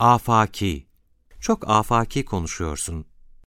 Afaki. Çok afaki konuşuyorsun.